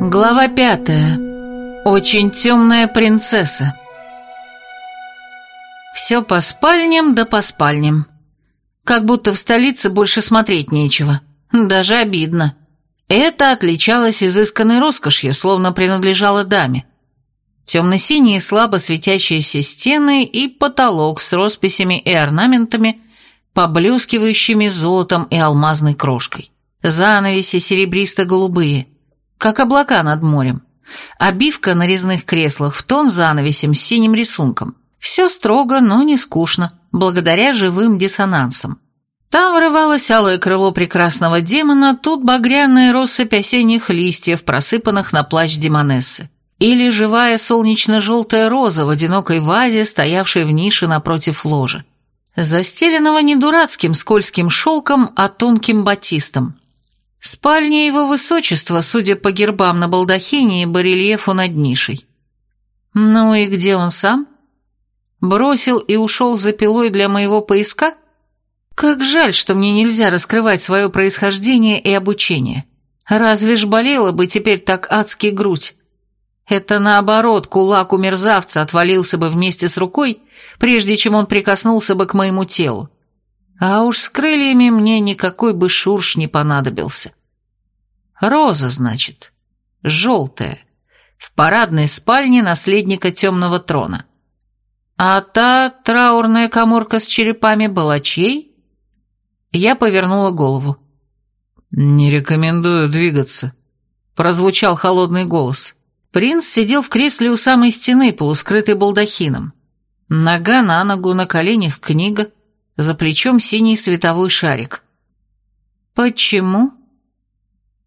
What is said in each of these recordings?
Глава пятая. Очень темная принцесса. Все по спальням да по спальням. Как будто в столице больше смотреть нечего. Даже обидно. Это отличалось изысканной роскошью, словно принадлежало даме. Темно-синие слабо светящиеся стены и потолок с росписями и орнаментами, поблескивающими золотом и алмазной крошкой. Занавеси серебристо-голубые, как облака над морем. Обивка на резных креслах в тон занавесем с синим рисунком. Все строго, но не скучно, благодаря живым диссонансам. Там врывалось алое крыло прекрасного демона, тут багряная россыпь осенних листьев, просыпанных на плащ демонессы. Или живая солнечно-желтая роза в одинокой вазе, стоявшей в нише напротив ложа. Застеленного не дурацким скользким шелком, а тонким батистом. Спальня его высочества, судя по гербам на балдахине и барельефу над нишей. Ну и где он сам? Бросил и ушел за пилой для моего поиска? Как жаль, что мне нельзя раскрывать свое происхождение и обучение. Разве ж болела бы теперь так адски грудь? Это наоборот, кулак у мерзавца отвалился бы вместе с рукой, прежде чем он прикоснулся бы к моему телу. А уж с крыльями мне никакой бы шурш не понадобился. Роза, значит, желтая, в парадной спальне наследника темного трона. А та траурная коморка с черепами была чьей? Я повернула голову. «Не рекомендую двигаться», — прозвучал холодный голос. Принц сидел в кресле у самой стены, полускрытый балдахином. Нога на ногу, на коленях книга, за плечом синий световой шарик. «Почему?»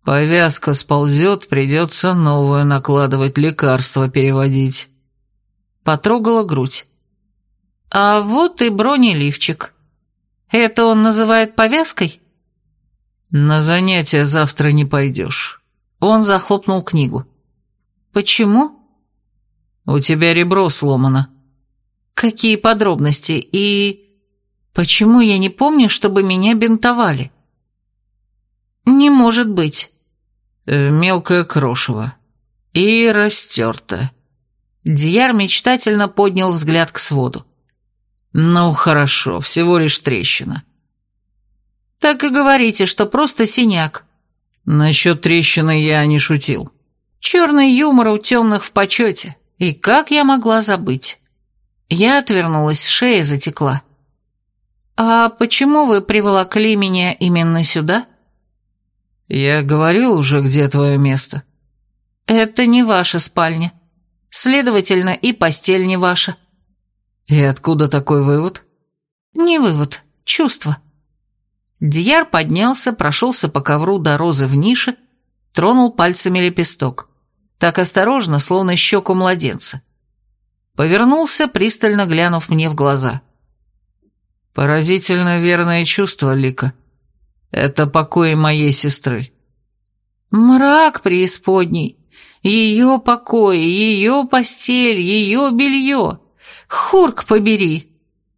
«Повязка сползет, придется новую накладывать, лекарства переводить». Потрогала грудь. «А вот и бронеливчик. Это он называет повязкой?» «На занятия завтра не пойдешь». Он захлопнул книгу. «Почему?» «У тебя ребро сломано». «Какие подробности? И почему я не помню, чтобы меня бинтовали?» «Не может быть». «В мелкое крошево. И растерто». Дьяр мечтательно поднял взгляд к своду. «Ну, хорошо, всего лишь трещина». «Так и говорите, что просто синяк». «Насчет трещины я не шутил». Черный юмор у темных в почете. И как я могла забыть? Я отвернулась, шея затекла. «А почему вы приволокли меня именно сюда?» «Я говорил уже, где твое место». «Это не ваша спальня. Следовательно, и постель не ваша». «И откуда такой вывод?» «Не вывод, чувство». Дьяр поднялся, прошелся по ковру до розы в нише, тронул пальцами лепесток. Так осторожно, словно щеку младенца. Повернулся, пристально глянув мне в глаза. «Поразительно верное чувство, Лика. Это покой моей сестры». «Мрак преисподней. Ее покой, ее постель, ее белье. Хурк побери!»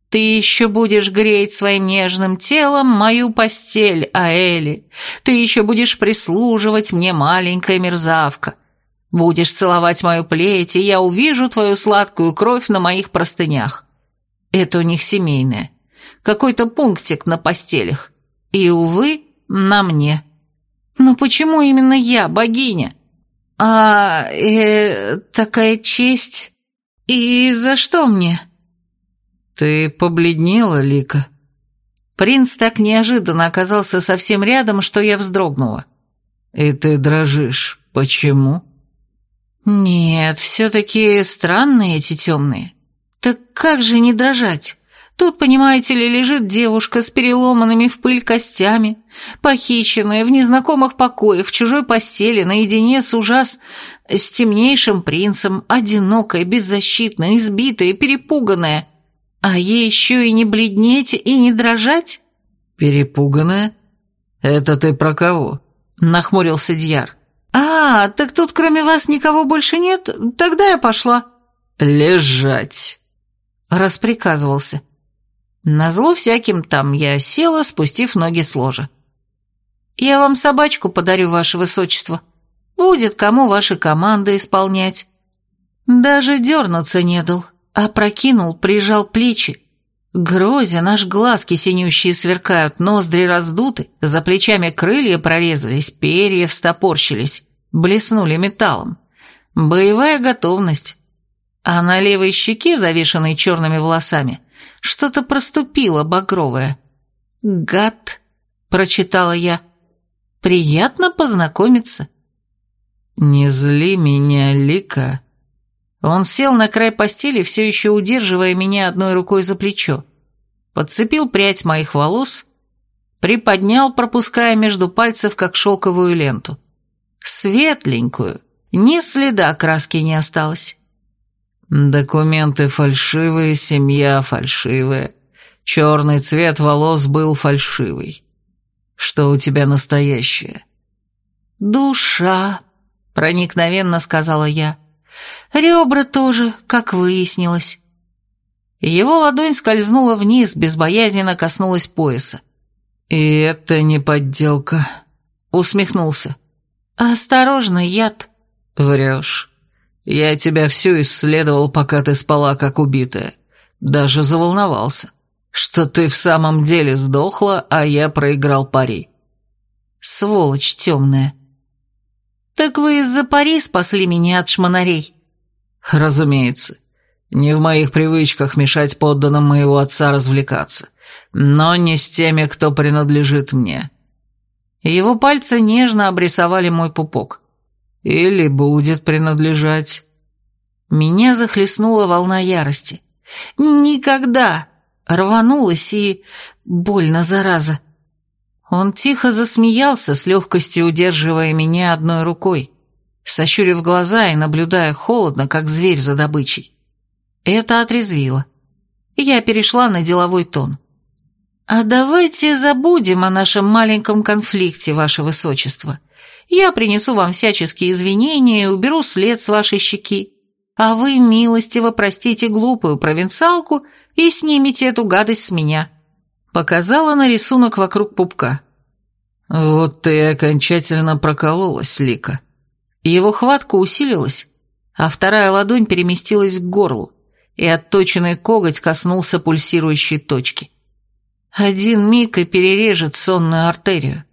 Ты еще будешь греть своим нежным телом мою постель, Аэли. Ты еще будешь прислуживать мне, маленькая мерзавка. Будешь целовать мою плеть, и я увижу твою сладкую кровь на моих простынях. Это у них семейное. Какой-то пунктик на постелях. И, увы, на мне. Но почему именно я, богиня? А, э, такая честь. И за что мне?» «Ты побледнела, Лика?» Принц так неожиданно оказался совсем рядом, что я вздрогнула. «И ты дрожишь. Почему?» «Нет, все-таки странные эти темные. Так как же не дрожать? Тут, понимаете ли, лежит девушка с переломанными в пыль костями, похищенная в незнакомых покоях, в чужой постели, наедине с ужас... с темнейшим принцем, одинокая, беззащитная, избитая, перепуганная. А ей еще и не бледнеть, и не дрожать? Перепуганная? Это ты про кого? Нахмурился Дьяр. А, так тут кроме вас никого больше нет? Тогда я пошла. Лежать. Расприказывался. Назло всяким там я села, спустив ноги с ложа. «Я вам собачку подарю, ваше высочество. Будет кому ваши команды исполнять». Даже дернуться не дал, а прокинул, прижал плечи. Грозя, наш глазки синющие сверкают, ноздри раздуты, за плечами крылья прорезались, перья встопорщились, блеснули металлом. Боевая готовность. А на левой щеке, завешенной черными волосами, что-то проступило багровое. «Гад», — прочитала я. «Приятно познакомиться». «Не зли меня, Лика». Он сел на край постели, все еще удерживая меня одной рукой за плечо. Подцепил прядь моих волос, приподнял, пропуская между пальцев, как шелковую ленту. Светленькую, ни следа краски не осталось. Документы фальшивые, семья фальшивая. Черный цвет волос был фальшивый. Что у тебя настоящее? Душа, проникновенно сказала я. Ребра тоже, как выяснилось. Его ладонь скользнула вниз, безбоязненно коснулась пояса. «И это не подделка», — усмехнулся. «Осторожно, яд». «Врешь. Я тебя всю исследовал, пока ты спала, как убитая. Даже заволновался, что ты в самом деле сдохла, а я проиграл пари. Сволочь темная. Так вы из-за пари спасли меня от шмонарей? Разумеется. Не в моих привычках мешать подданным моего отца развлекаться. Но не с теми, кто принадлежит мне. Его пальцы нежно обрисовали мой пупок. Или будет принадлежать. Меня захлестнула волна ярости. Никогда! Рванулась и... Больно, зараза. Он тихо засмеялся, с легкостью удерживая меня одной рукой, сощурив глаза и наблюдая холодно, как зверь за добычей. Это отрезвило. Я перешла на деловой тон. «А давайте забудем о нашем маленьком конфликте, ваше высочество. Я принесу вам всяческие извинения и уберу след с вашей щеки, а вы милостиво простите глупую провинциалку и снимете эту гадость с меня». Показала на рисунок вокруг пупка. «Вот ты окончательно прокололась, Лика». Его хватка усилилась, а вторая ладонь переместилась к горлу, и отточенный коготь коснулся пульсирующей точки. Один миг и перережет сонную артерию.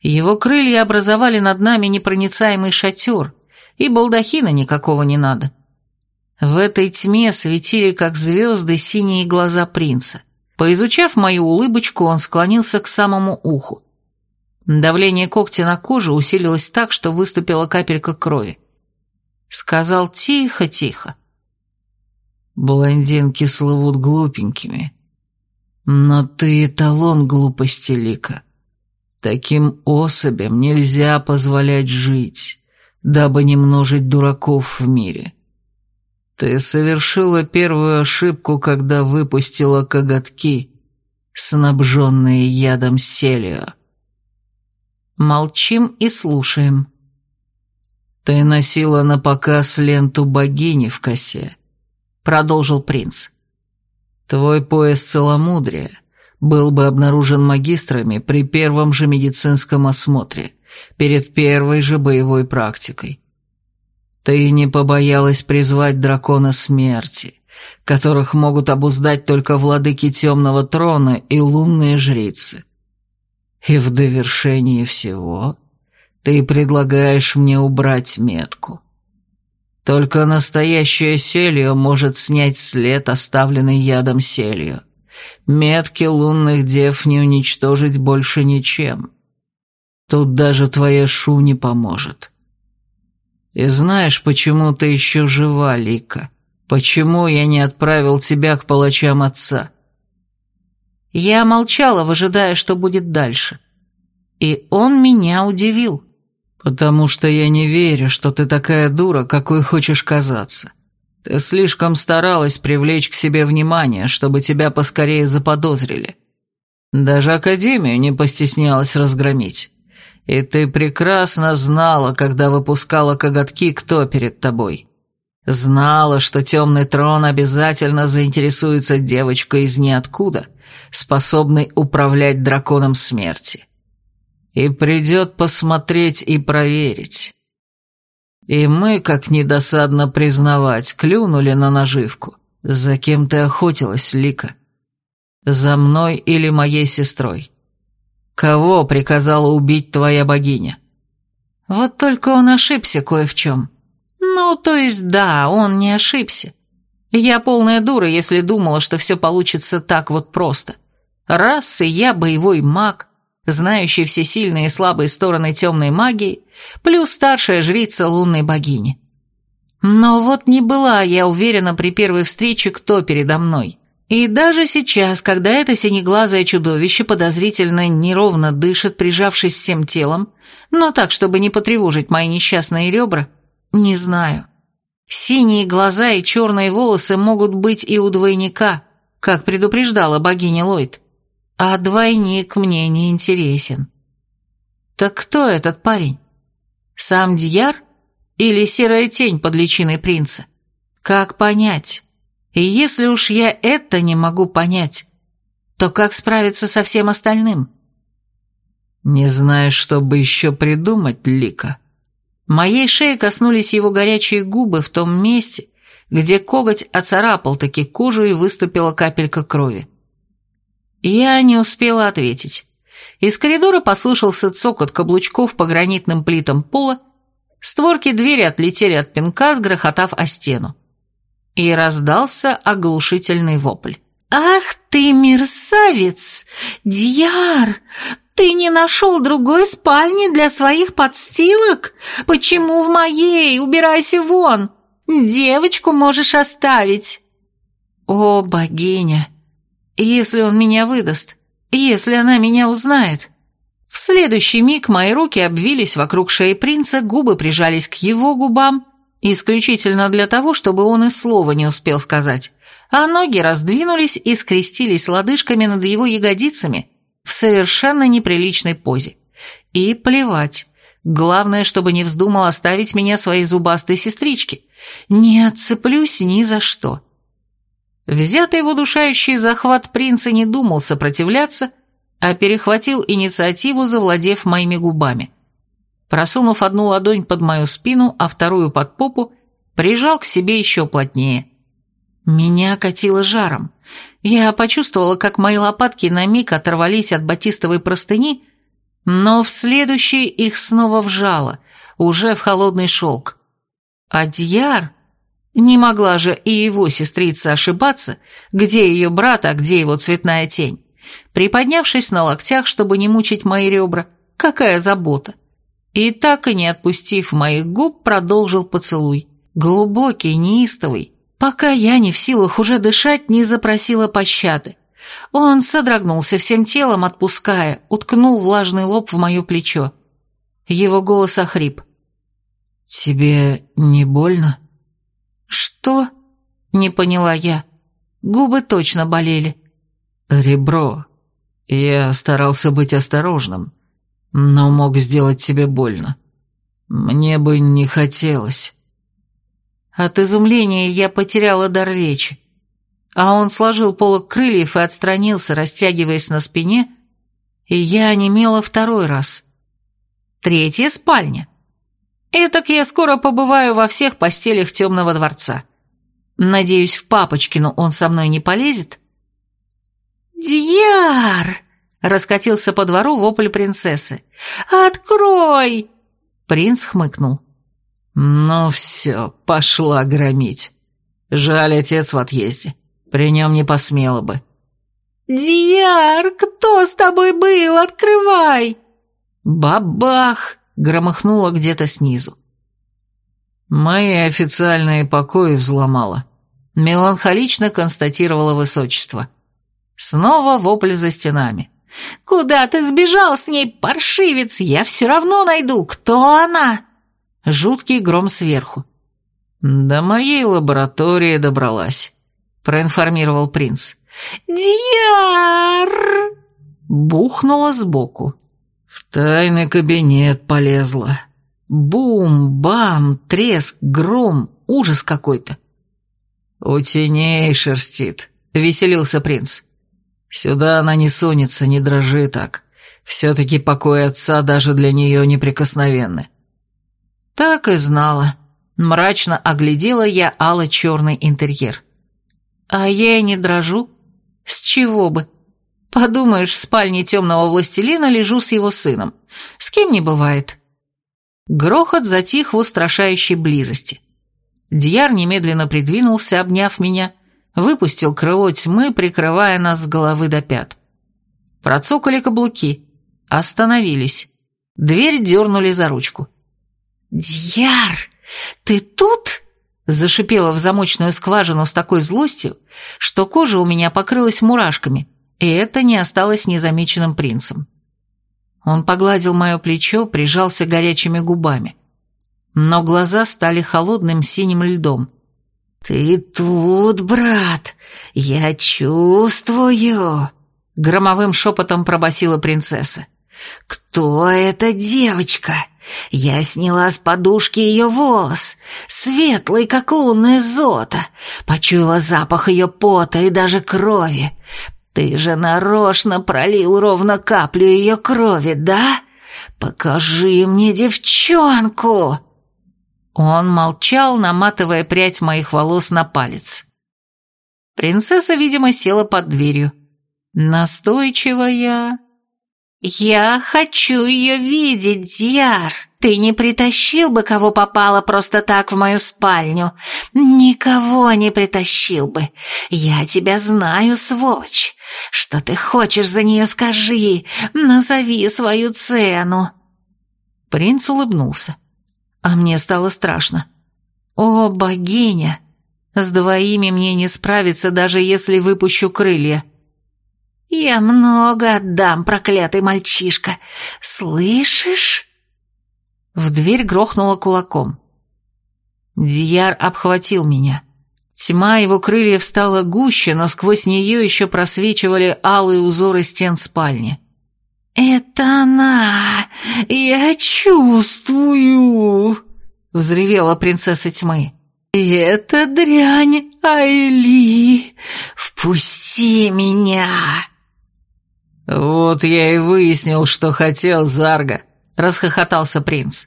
Его крылья образовали над нами непроницаемый шатер, и балдахина никакого не надо. В этой тьме светили, как звезды, синие глаза принца. Поизучав мою улыбочку, он склонился к самому уху. Давление когтя на кожу усилилось так, что выступила капелька крови. Сказал тихо-тихо. «Блондинки слывут глупенькими. Но ты эталон глупости, Лика. Таким особям нельзя позволять жить, дабы не множить дураков в мире. Ты совершила первую ошибку, когда выпустила коготки, снабженные ядом селио. Молчим и слушаем. Ты носила на показ ленту богини в косе, продолжил принц. Твой пояс целомудрия — был бы обнаружен магистрами при первом же медицинском осмотре, перед первой же боевой практикой. Ты не побоялась призвать дракона смерти, которых могут обуздать только владыки темного трона и лунные жрицы. И в довершении всего ты предлагаешь мне убрать метку. Только настоящее селью может снять след, оставленный ядом селью. Метки лунных дев не уничтожить больше ничем. Тут даже твоя шу не поможет. И знаешь, почему ты еще жива, Лика? Почему я не отправил тебя к палачам отца?» Я молчала, выжидая, что будет дальше. И он меня удивил. «Потому что я не верю, что ты такая дура, какой хочешь казаться. Ты слишком старалась привлечь к себе внимание, чтобы тебя поскорее заподозрили. Даже Академию не постеснялась разгромить. И ты прекрасно знала, когда выпускала коготки, кто перед тобой. Знала, что темный трон обязательно заинтересуется девочкой из ниоткуда, способной управлять драконом смерти. И придет посмотреть и проверить. И мы, как недосадно признавать, клюнули на наживку. За кем ты охотилась, Лика? За мной или моей сестрой? Кого приказала убить твоя богиня? Вот только он ошибся кое в чем. Ну, то есть да, он не ошибся. Я полная дура, если думала, что все получится так вот просто. Раз, и я боевой маг, знающий все сильные и слабые стороны темной магии, плюс старшая жрица лунной богини. Но вот не была я уверена при первой встрече, кто передо мной. И даже сейчас, когда это синеглазое чудовище подозрительно неровно дышит, прижавшись всем телом, но так, чтобы не потревожить мои несчастные ребра, не знаю. Синие глаза и черные волосы могут быть и у двойника, как предупреждала богиня Ллойд. А двойник мне не интересен. Так кто этот парень? Сам Дьяр или серая тень под личиной принца? Как понять? И если уж я это не могу понять, то как справиться со всем остальным? Не знаешь, что бы еще придумать, Лика? Моей шеи коснулись его горячие губы в том месте, где коготь оцарапал таки кожу и выступила капелька крови. Я не успела ответить. Из коридора послышался цокот каблучков по гранитным плитам пола, створки двери отлетели от пинка, сгрохотав о стену. И раздался оглушительный вопль. «Ах ты, мерзавец! Дьяр! Ты не нашел другой спальни для своих подстилок? Почему в моей? Убирайся вон! Девочку можешь оставить!» «О, богиня!» Если он меня выдаст, если она меня узнает. В следующий миг мои руки обвились вокруг шеи принца, губы прижались к его губам, исключительно для того, чтобы он и слова не успел сказать, а ноги раздвинулись и скрестились лодыжками над его ягодицами в совершенно неприличной позе. И плевать. Главное, чтобы не вздумал оставить меня своей зубастой сестричке. Не отцеплюсь ни за что. Взятый в удушающий захват принца не думал сопротивляться, а перехватил инициативу, завладев моими губами. Просунув одну ладонь под мою спину, а вторую под попу, прижал к себе еще плотнее. Меня катило жаром. Я почувствовала, как мои лопатки на миг оторвались от батистовой простыни, но в следующий их снова вжало, уже в холодный шелк. А Дьяр не могла же и его сестрица ошибаться, где ее брат, а где его цветная тень. Приподнявшись на локтях, чтобы не мучить мои ребра, какая забота. И так и не отпустив моих губ, продолжил поцелуй. Глубокий, неистовый, пока я не в силах уже дышать, не запросила пощады. Он содрогнулся всем телом, отпуская, уткнул влажный лоб в мое плечо. Его голос охрип. «Тебе не больно?» «Что?» — не поняла я. Губы точно болели. «Ребро. Я старался быть осторожным, но мог сделать тебе больно. Мне бы не хотелось». От изумления я потеряла дар речи. А он сложил полок крыльев и отстранился, растягиваясь на спине, и я онемела второй раз. Третья спальня. Этак я скоро побываю во всех постелях темного дворца. Надеюсь, в Папочкину он со мной не полезет?» «Дьяр!» — раскатился по двору вопль принцессы. «Открой!» Принц хмыкнул. «Ну все, пошла громить. Жаль, отец в отъезде. При нем не посмела бы». «Дьяр, кто с тобой был? Открывай!» «Бабах!» громыхнуло где-то снизу. «Мои официальные покои взломала», — меланхолично констатировало высочество. Снова вопль за стенами. «Куда ты сбежал с ней, паршивец? Я все равно найду. Кто она?» Жуткий гром сверху. «До моей лаборатории добралась», — проинформировал принц. «Дьяр!» Бухнуло сбоку. В тайный кабинет полезла. Бум, бам, треск, гром. ужас какой-то. «У теней шерстит», — веселился принц. «Сюда она не сунется, не дрожи так. Все-таки покой отца даже для нее неприкосновенны». Так и знала. Мрачно оглядела я ало-черный интерьер. А я и не дрожу. С чего бы? Подумаешь, в спальне темного властелина лежу с его сыном. С кем не бывает. Грохот затих в устрашающей близости. Дьяр немедленно придвинулся, обняв меня, выпустил крыло тьмы, прикрывая нас с головы до пят. Процокали каблуки. Остановились. Дверь дернули за ручку. «Дьяр, ты тут?» Зашипела в замочную скважину с такой злостью, что кожа у меня покрылась мурашками, и это не осталось незамеченным принцем. Он погладил мое плечо, прижался горячими губами. Но глаза стали холодным синим льдом. «Ты тут, брат! Я чувствую!» Громовым шепотом пробасила принцесса. «Кто эта девочка? Я сняла с подушки ее волос, светлый, как лунная зота, почуяла запах ее пота и даже крови. Ты же нарочно пролил ровно каплю ее крови, да? Покажи мне девчонку!» Он молчал, наматывая прядь моих волос на палец. Принцесса, видимо, села под дверью. Настойчивая, «Я хочу ее видеть, Дьяр. Ты не притащил бы, кого попало просто так в мою спальню. Никого не притащил бы. Я тебя знаю, сволочь. Что ты хочешь за нее, скажи. Назови свою цену». Принц улыбнулся. А мне стало страшно. «О, богиня! С двоими мне не справиться, даже если выпущу крылья». «Я много отдам, проклятый мальчишка. Слышишь?» В дверь грохнула кулаком. Дияр обхватил меня. Тьма его крыльев стала гуще, но сквозь нее еще просвечивали алые узоры стен спальни. «Это она! Я чувствую!» — взревела принцесса тьмы. «Это дрянь, Айли! Впусти меня!» «Вот я и выяснил, что хотел Зарга», — расхохотался принц.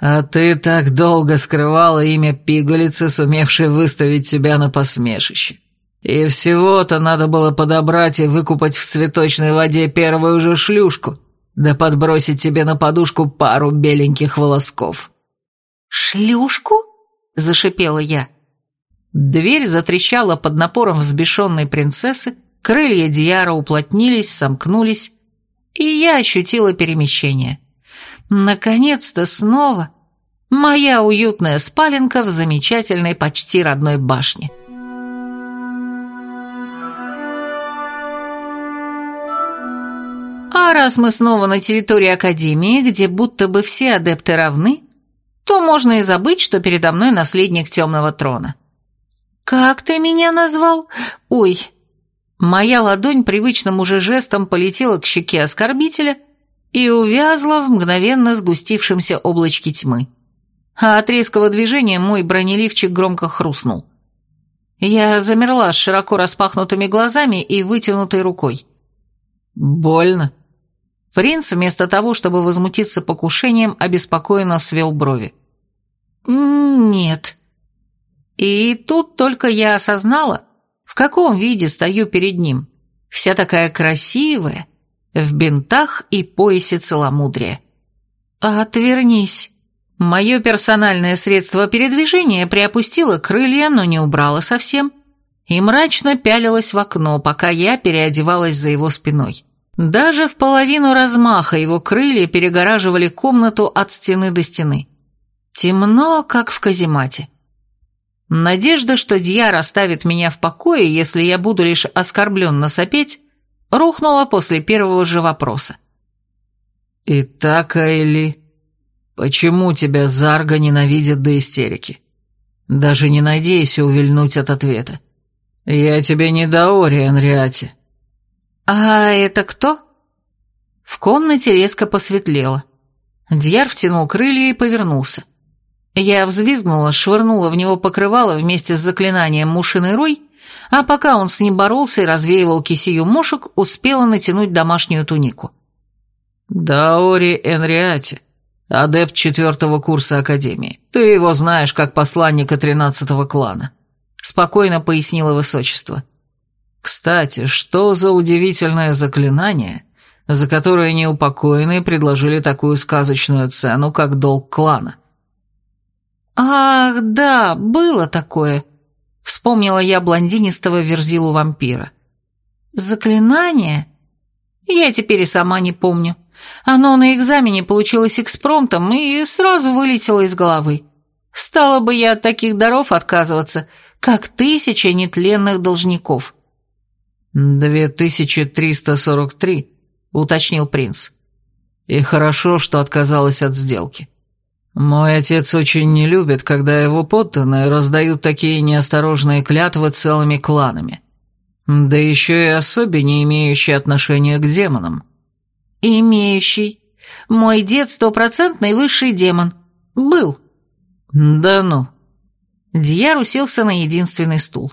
«А ты так долго скрывала имя пигалицы, сумевшей выставить тебя на посмешище. И всего-то надо было подобрать и выкупать в цветочной воде первую же шлюшку, да подбросить тебе на подушку пару беленьких волосков». «Шлюшку?» — зашипела я. Дверь затрещала под напором взбешенной принцессы, Крылья Диара уплотнились, сомкнулись, и я ощутила перемещение. Наконец-то снова моя уютная спаленка в замечательной почти родной башне. А раз мы снова на территории Академии, где будто бы все адепты равны, то можно и забыть, что передо мной наследник темного трона. «Как ты меня назвал? Ой, Моя ладонь привычным уже жестом полетела к щеке оскорбителя и увязла в мгновенно сгустившемся облачке тьмы. А от резкого движения мой бронеливчик громко хрустнул. Я замерла с широко распахнутыми глазами и вытянутой рукой. «Больно?» Принц, вместо того, чтобы возмутиться покушением, обеспокоенно свел брови. «Нет». И тут только я осознала, в каком виде стою перед ним? Вся такая красивая, в бинтах и поясе целомудрия. «Отвернись». Мое персональное средство передвижения приопустило крылья, но не убрало совсем, и мрачно пялилось в окно, пока я переодевалась за его спиной. Даже в половину размаха его крылья перегораживали комнату от стены до стены. Темно, как в каземате. Надежда, что Дьяр оставит меня в покое, если я буду лишь оскорбленно сопеть, рухнула после первого же вопроса. «Итак, Айли, почему тебя Зарга ненавидит до истерики? Даже не надейся увильнуть от ответа. Я тебе не Даори, Анриати». «А это кто?» В комнате резко посветлело. Дьяр втянул крылья и повернулся. Я взвизгнула, швырнула в него покрывало вместе с заклинанием «Мушиный рой», а пока он с ним боролся и развеивал кисию мушек, успела натянуть домашнюю тунику. «Даори Энриати, адепт четвертого курса Академии. Ты его знаешь как посланника тринадцатого клана», — спокойно пояснило высочество. «Кстати, что за удивительное заклинание, за которое неупокоенные предложили такую сказочную цену, как долг клана?» «Ах, да, было такое», — вспомнила я блондинистого верзилу вампира. «Заклинание? Я теперь и сама не помню. Оно на экзамене получилось экспромтом и сразу вылетело из головы. Стала бы я от таких даров отказываться, как тысяча нетленных должников». «Две тысячи триста сорок три», — уточнил принц. «И хорошо, что отказалась от сделки». Мой отец очень не любит, когда его подданные раздают такие неосторожные клятвы целыми кланами. Да еще и особи, не имеющие отношения к демонам. Имеющий. Мой дед стопроцентный высший демон. Был. Да ну. Дьяр уселся на единственный стул.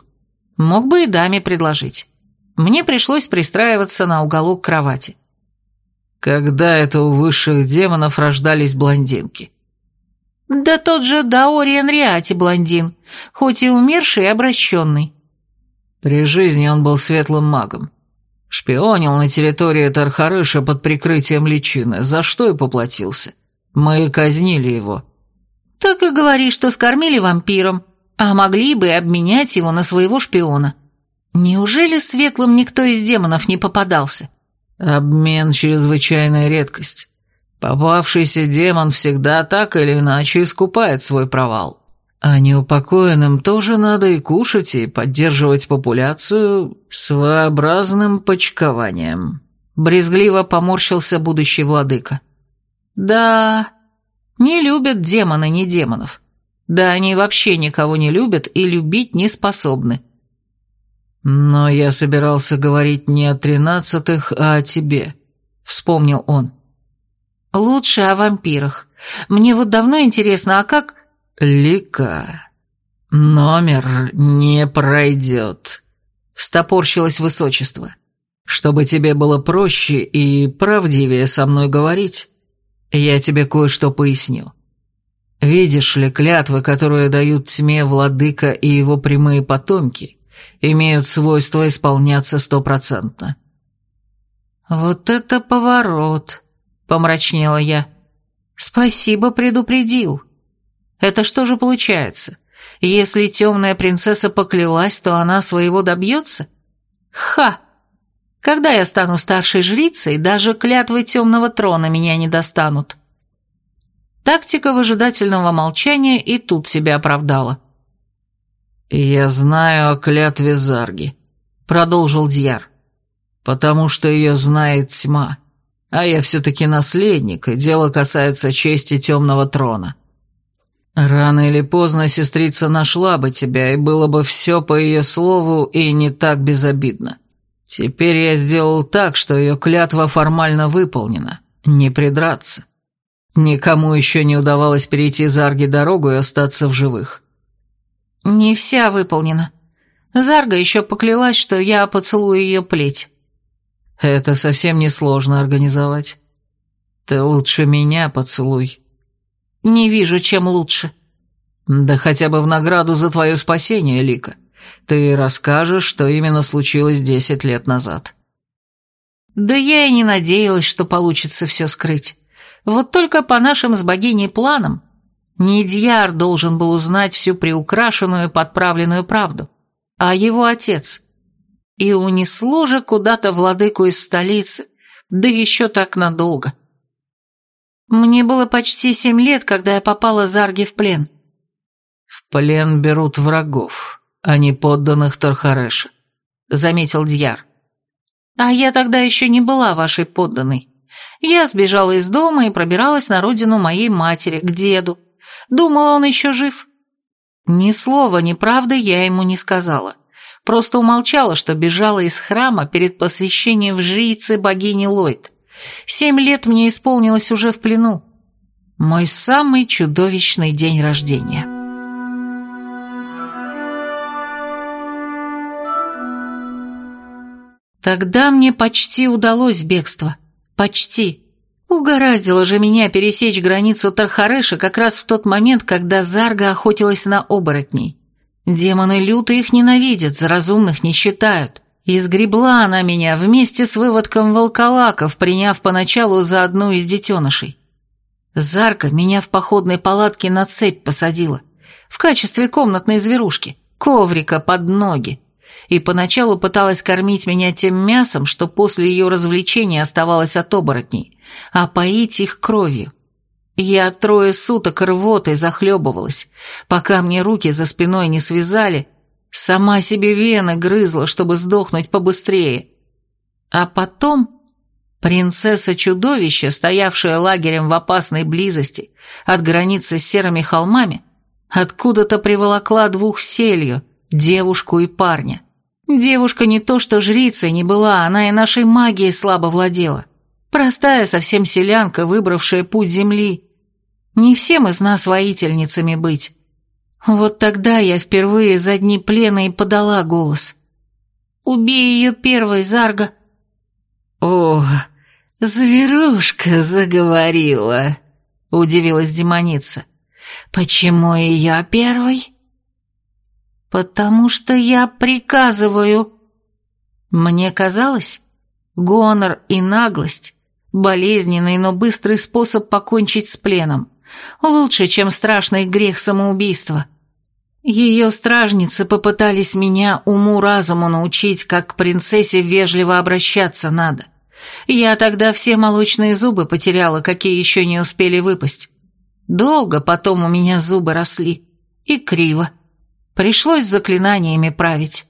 Мог бы и даме предложить. Мне пришлось пристраиваться на уголок кровати. Когда это у высших демонов рождались блондинки? Да тот же Даори Энриати блондин, хоть и умерший и обращенный. При жизни он был светлым магом. Шпионил на территории Тархарыша под прикрытием личины, за что и поплатился. Мы казнили его. Так и говори, что скормили вампиром, а могли бы обменять его на своего шпиона. Неужели светлым никто из демонов не попадался? Обмен – чрезвычайная редкость. Попавшийся демон всегда так или иначе искупает свой провал. А неупокоенным тоже надо и кушать, и поддерживать популяцию своеобразным почкованием. Брезгливо поморщился будущий владыка. Да, не любят демоны не демонов. Да они вообще никого не любят и любить не способны. Но я собирался говорить не о тринадцатых, а о тебе, вспомнил он. Лучше о вампирах. Мне вот давно интересно, а как... Лика, номер не пройдет. Встопорщилось высочество. Чтобы тебе было проще и правдивее со мной говорить, я тебе кое-что поясню. Видишь ли, клятвы, которые дают тьме владыка и его прямые потомки, имеют свойство исполняться стопроцентно. Вот это поворот помрачнела я. «Спасибо, предупредил. Это что же получается? Если темная принцесса поклялась, то она своего добьется? Ха! Когда я стану старшей жрицей, даже клятвы темного трона меня не достанут». Тактика выжидательного молчания и тут себя оправдала. «Я знаю о клятве Зарги», — продолжил Дьяр, — «потому что ее знает тьма». А я все-таки наследник, и дело касается чести темного трона. Рано или поздно сестрица нашла бы тебя, и было бы все по ее слову и не так безобидно. Теперь я сделал так, что ее клятва формально выполнена. Не придраться. Никому еще не удавалось перейти Зарги дорогу и остаться в живых. Не вся выполнена. Зарга еще поклялась, что я поцелую ее плеть. Это совсем несложно организовать. Ты лучше меня поцелуй. Не вижу, чем лучше. Да хотя бы в награду за твое спасение, Лика. Ты расскажешь, что именно случилось десять лет назад. Да я и не надеялась, что получится все скрыть. Вот только по нашим с богиней планам Нидьяр должен был узнать всю приукрашенную и подправленную правду, а его отец — и унесло же куда-то владыку из столицы, да еще так надолго. Мне было почти семь лет, когда я попала Зарги в плен. «В плен берут врагов, а не подданных Тархареша», — заметил Дьяр. «А я тогда еще не была вашей подданной. Я сбежала из дома и пробиралась на родину моей матери, к деду. Думала, он еще жив. Ни слова, ни правды я ему не сказала. Просто умолчала, что бежала из храма перед посвящением в жрицы богини Ллойд. Семь лет мне исполнилось уже в плену. Мой самый чудовищный день рождения. Тогда мне почти удалось бегство. Почти. Угораздило же меня пересечь границу Тархареша как раз в тот момент, когда Зарга охотилась на оборотней. Демоны люто их ненавидят, за разумных не считают. И сгребла она меня вместе с выводком волколаков, приняв поначалу за одну из детенышей. Зарка меня в походной палатке на цепь посадила, в качестве комнатной зверушки, коврика под ноги, и поначалу пыталась кормить меня тем мясом, что после ее развлечения оставалось от оборотней, а поить их кровью. Я трое суток рвотой захлебывалась, пока мне руки за спиной не связали, Сама себе вены грызла, чтобы сдохнуть побыстрее. А потом принцесса-чудовище, стоявшая лагерем в опасной близости от границы с серыми холмами, откуда-то приволокла двух селью, девушку и парня. Девушка не то что жрицей не была, она и нашей магией слабо владела. Простая совсем селянка, выбравшая путь земли. Не всем из нас воительницами быть. Вот тогда я впервые за дни плена и подала голос. «Убей ее первой, Зарга!» «О, зверушка заговорила!» — удивилась демоница. «Почему ее первой?» «Потому что я приказываю». Мне казалось, гонор и наглость — болезненный, но быстрый способ покончить с пленом. Лучше, чем страшный грех самоубийства. Ее стражницы попытались меня уму-разуму научить, как к принцессе вежливо обращаться надо. Я тогда все молочные зубы потеряла, какие еще не успели выпасть. Долго потом у меня зубы росли. И криво. Пришлось заклинаниями править.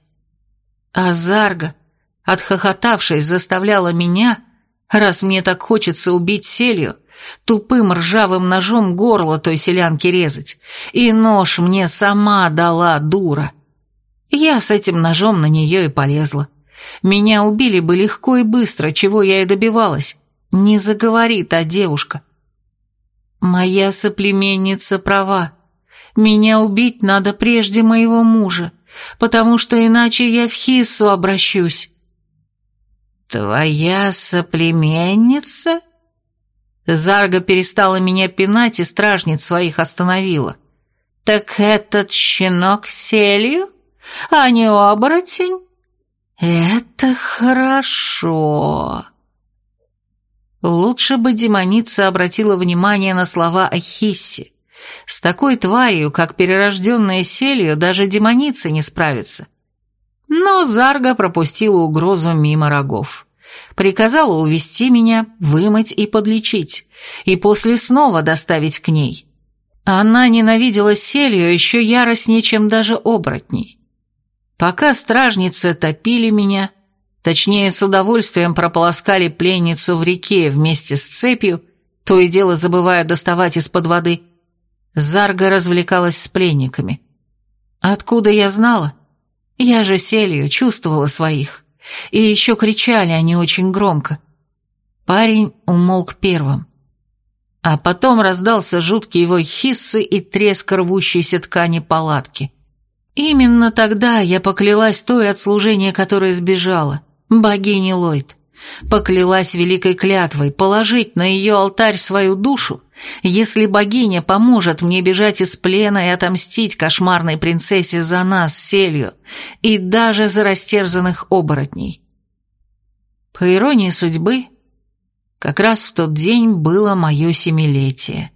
А Зарга, отхохотавшись, заставляла меня, раз мне так хочется убить селью, тупым ржавым ножом горло той селянки резать. И нож мне сама дала, дура. Я с этим ножом на нее и полезла. Меня убили бы легко и быстро, чего я и добивалась. Не заговорит та девушка. Моя соплеменница права. Меня убить надо прежде моего мужа, потому что иначе я в Хиссу обращусь. «Твоя соплеменница?» Зарга перестала меня пинать и стражниц своих остановила. «Так этот щенок селью, а не оборотень? Это хорошо!» Лучше бы демоница обратила внимание на слова о Хиссе. С такой тварью, как перерожденная селью, даже демоница не справится. Но Зарга пропустила угрозу мимо рогов приказала увести меня, вымыть и подлечить, и после снова доставить к ней. Она ненавидела Селью еще яростнее, чем даже оборотней. Пока стражницы топили меня, точнее, с удовольствием прополоскали пленницу в реке вместе с цепью, то и дело забывая доставать из-под воды, Зарга развлекалась с пленниками. Откуда я знала? Я же Селью чувствовала своих. И еще кричали они очень громко. Парень умолк первым. А потом раздался жуткий вой хиссы и треск рвущейся ткани палатки. Именно тогда я поклялась той от служения, которое сбежала, богине Ллойд. Поклялась великой клятвой положить на ее алтарь свою душу, если богиня поможет мне бежать из плена и отомстить кошмарной принцессе за нас, селью, и даже за растерзанных оборотней. По иронии судьбы, как раз в тот день было мое семилетие.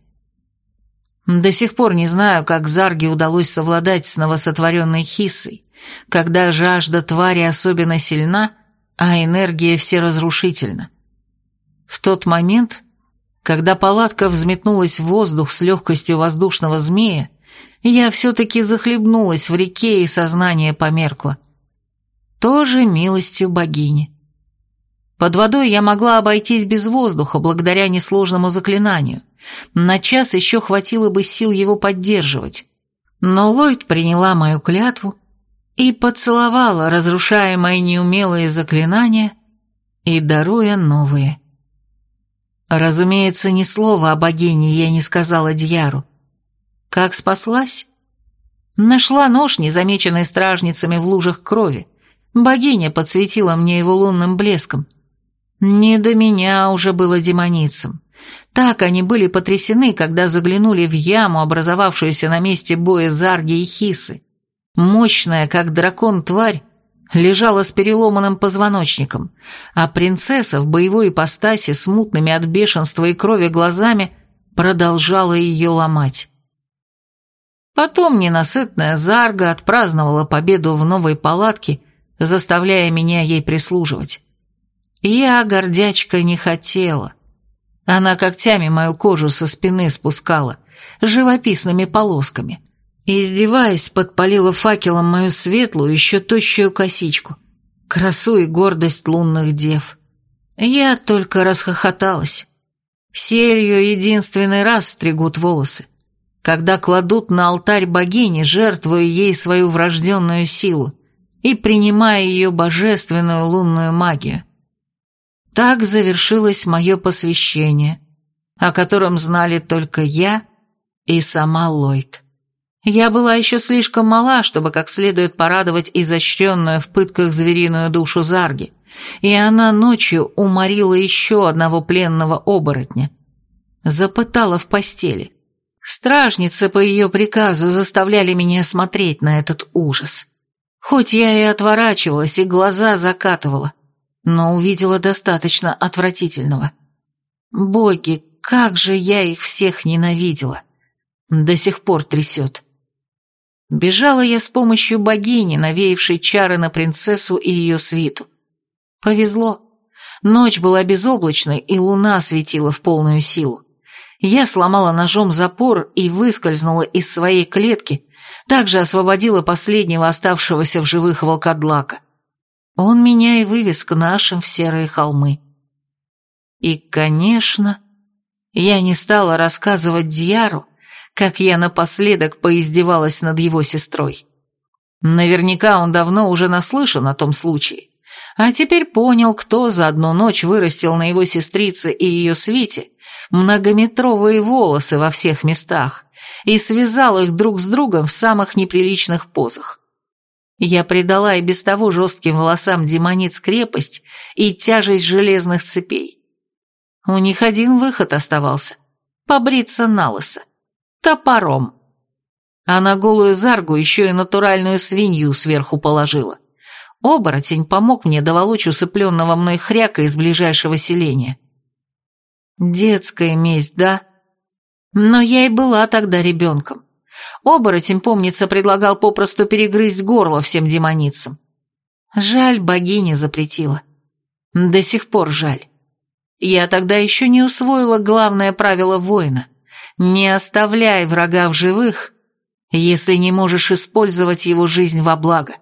До сих пор не знаю, как Зарге удалось совладать с новосотворенной Хиссой, когда жажда твари особенно сильна, а энергия всеразрушительна. В тот момент когда палатка взметнулась в воздух с легкостью воздушного змея, я все-таки захлебнулась в реке и сознание померкло. Тоже милостью богини. Под водой я могла обойтись без воздуха благодаря несложному заклинанию. На час еще хватило бы сил его поддерживать. Но Ллойд приняла мою клятву и поцеловала, разрушая мои неумелые заклинания и даруя новые. Разумеется, ни слова о богине я не сказала Дьяру. Как спаслась? Нашла нож, незамеченный стражницами в лужах крови. Богиня подсветила мне его лунным блеском. Не до меня уже было демоницам. Так они были потрясены, когда заглянули в яму, образовавшуюся на месте боя Зарги и Хисы. Мощная, как дракон, тварь лежала с переломанным позвоночником, а принцесса в боевой ипостаси с мутными от бешенства и крови глазами продолжала ее ломать. Потом ненасытная Зарга отпраздновала победу в новой палатке, заставляя меня ей прислуживать. Я, гордячка, не хотела. Она когтями мою кожу со спины спускала, живописными полосками. Издеваясь, подпалила факелом мою светлую, еще тощую косичку. Красу и гордость лунных дев. Я только расхохоталась. Селью единственный раз стригут волосы когда кладут на алтарь богини, жертвуя ей свою врожденную силу и принимая ее божественную лунную магию. Так завершилось мое посвящение, о котором знали только я и сама Ллойд. Я была еще слишком мала, чтобы как следует порадовать изощренную в пытках звериную душу Зарги, и она ночью уморила еще одного пленного оборотня. Запытала в постели. Стражницы по ее приказу заставляли меня смотреть на этот ужас. Хоть я и отворачивалась, и глаза закатывала, но увидела достаточно отвратительного. Боги, как же я их всех ненавидела. До сих пор трясет. Бежала я с помощью богини, навеявшей чары на принцессу и ее свиту. Повезло. Ночь была безоблачной, и луна светила в полную силу. Я сломала ножом запор и выскользнула из своей клетки, также освободила последнего оставшегося в живых волкодлака. Он меня и вывез к нашим в серые холмы. И, конечно, я не стала рассказывать Дьяру, как я напоследок поиздевалась над его сестрой. Наверняка он давно уже наслышан о том случае, а теперь понял, кто за одну ночь вырастил на его сестрице и ее свите многометровые волосы во всех местах и связал их друг с другом в самых неприличных позах. Я придала и без того жестким волосам демониц крепость и тяжесть железных цепей. У них один выход оставался — побриться на лысо. Топором. А на голую заргу еще и натуральную свинью сверху положила. Оборотень помог мне доволочь усыпленного мной хряка из ближайшего селения. Детская месть, да? Но я и была тогда ребенком. Оборотень, помнится, предлагал попросту перегрызть горло всем демоницам. Жаль, богиня запретила. До сих пор жаль. Я тогда еще не усвоила главное правило воина. Не оставляй врага в живых, если не можешь использовать его жизнь во благо.